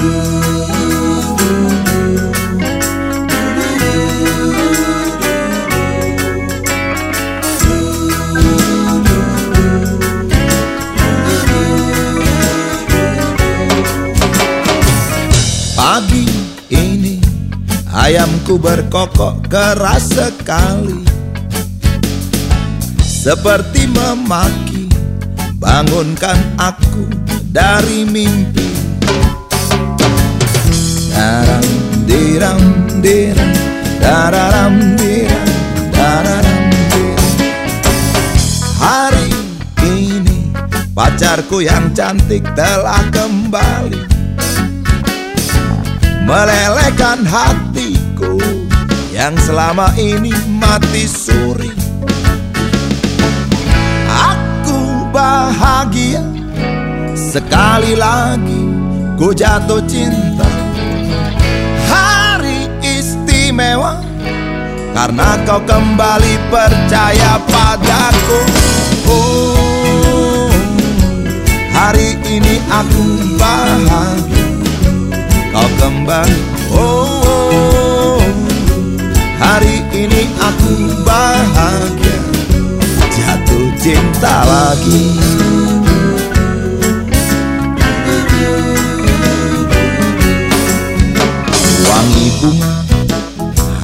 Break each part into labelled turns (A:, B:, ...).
A: Pagi ini ayamku berkokok keras sekali. Seperti memaki bangunkan aku dari mimpi dararam dararam Hari ini pacarku yang cantik telah kembali melelehkan hatiku yang selama ini mati suri. Aku bahagia sekali lagi ku jatuh cinta. Karena kau kembali percaya padaku. Oh, hari ini aku bahagia kau kembali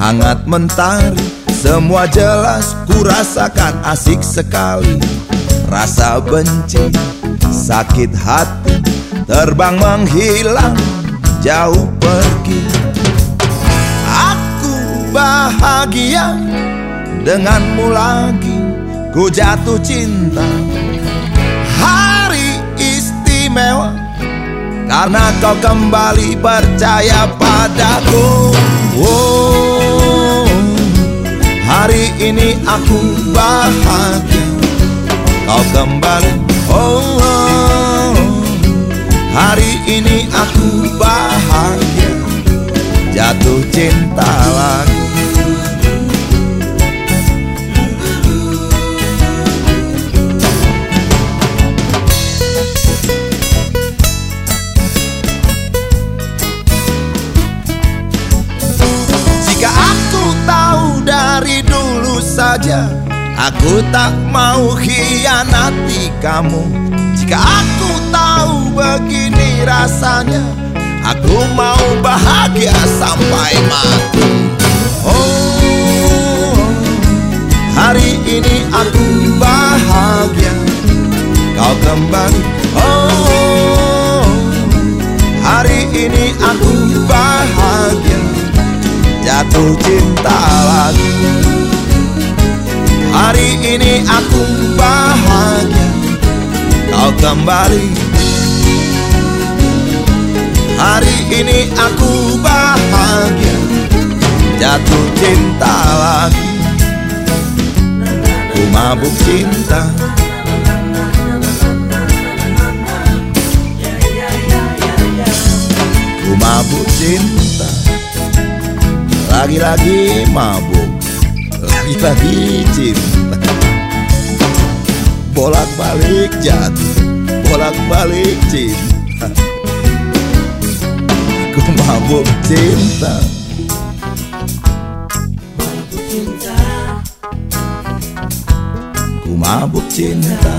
A: Hangat mentari Semua jelas ku rasakan asik sekali. Rasa benci Sakit hati Terbang menghilang jauh pergi. Aku bahagia denganmu lagi Ku jatuh cinta. Hari istimewa Karena kau kembali percaya padaku. Oh, ini aku bahagia. Kau kembali oh, oh. Hari ini aku bahagia. Jatuh cinta lagi saja. Aku tak mau hianati kamu. Jika aku tahu begini rasanya Aku mau bahagia sampai mati. Oh, hari ini aku bahagia. Kau kembali Oh, hari ini aku bahagia. Jatuh cinta lagi Hari ini aku bahagia. Kau kembali. Hari ini aku bahagia. Jatuh cinta lagi. Ku mabuk cinta. Ku mabuk cinta. Lagi-lagi mabuk Lagi-lagi cinta Bolak-balik jatuh Bolak-balik cinta Ku mabuk cinta Ku mabuk cinta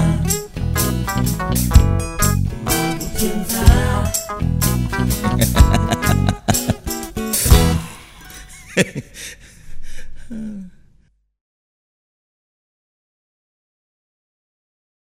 A: Hehehe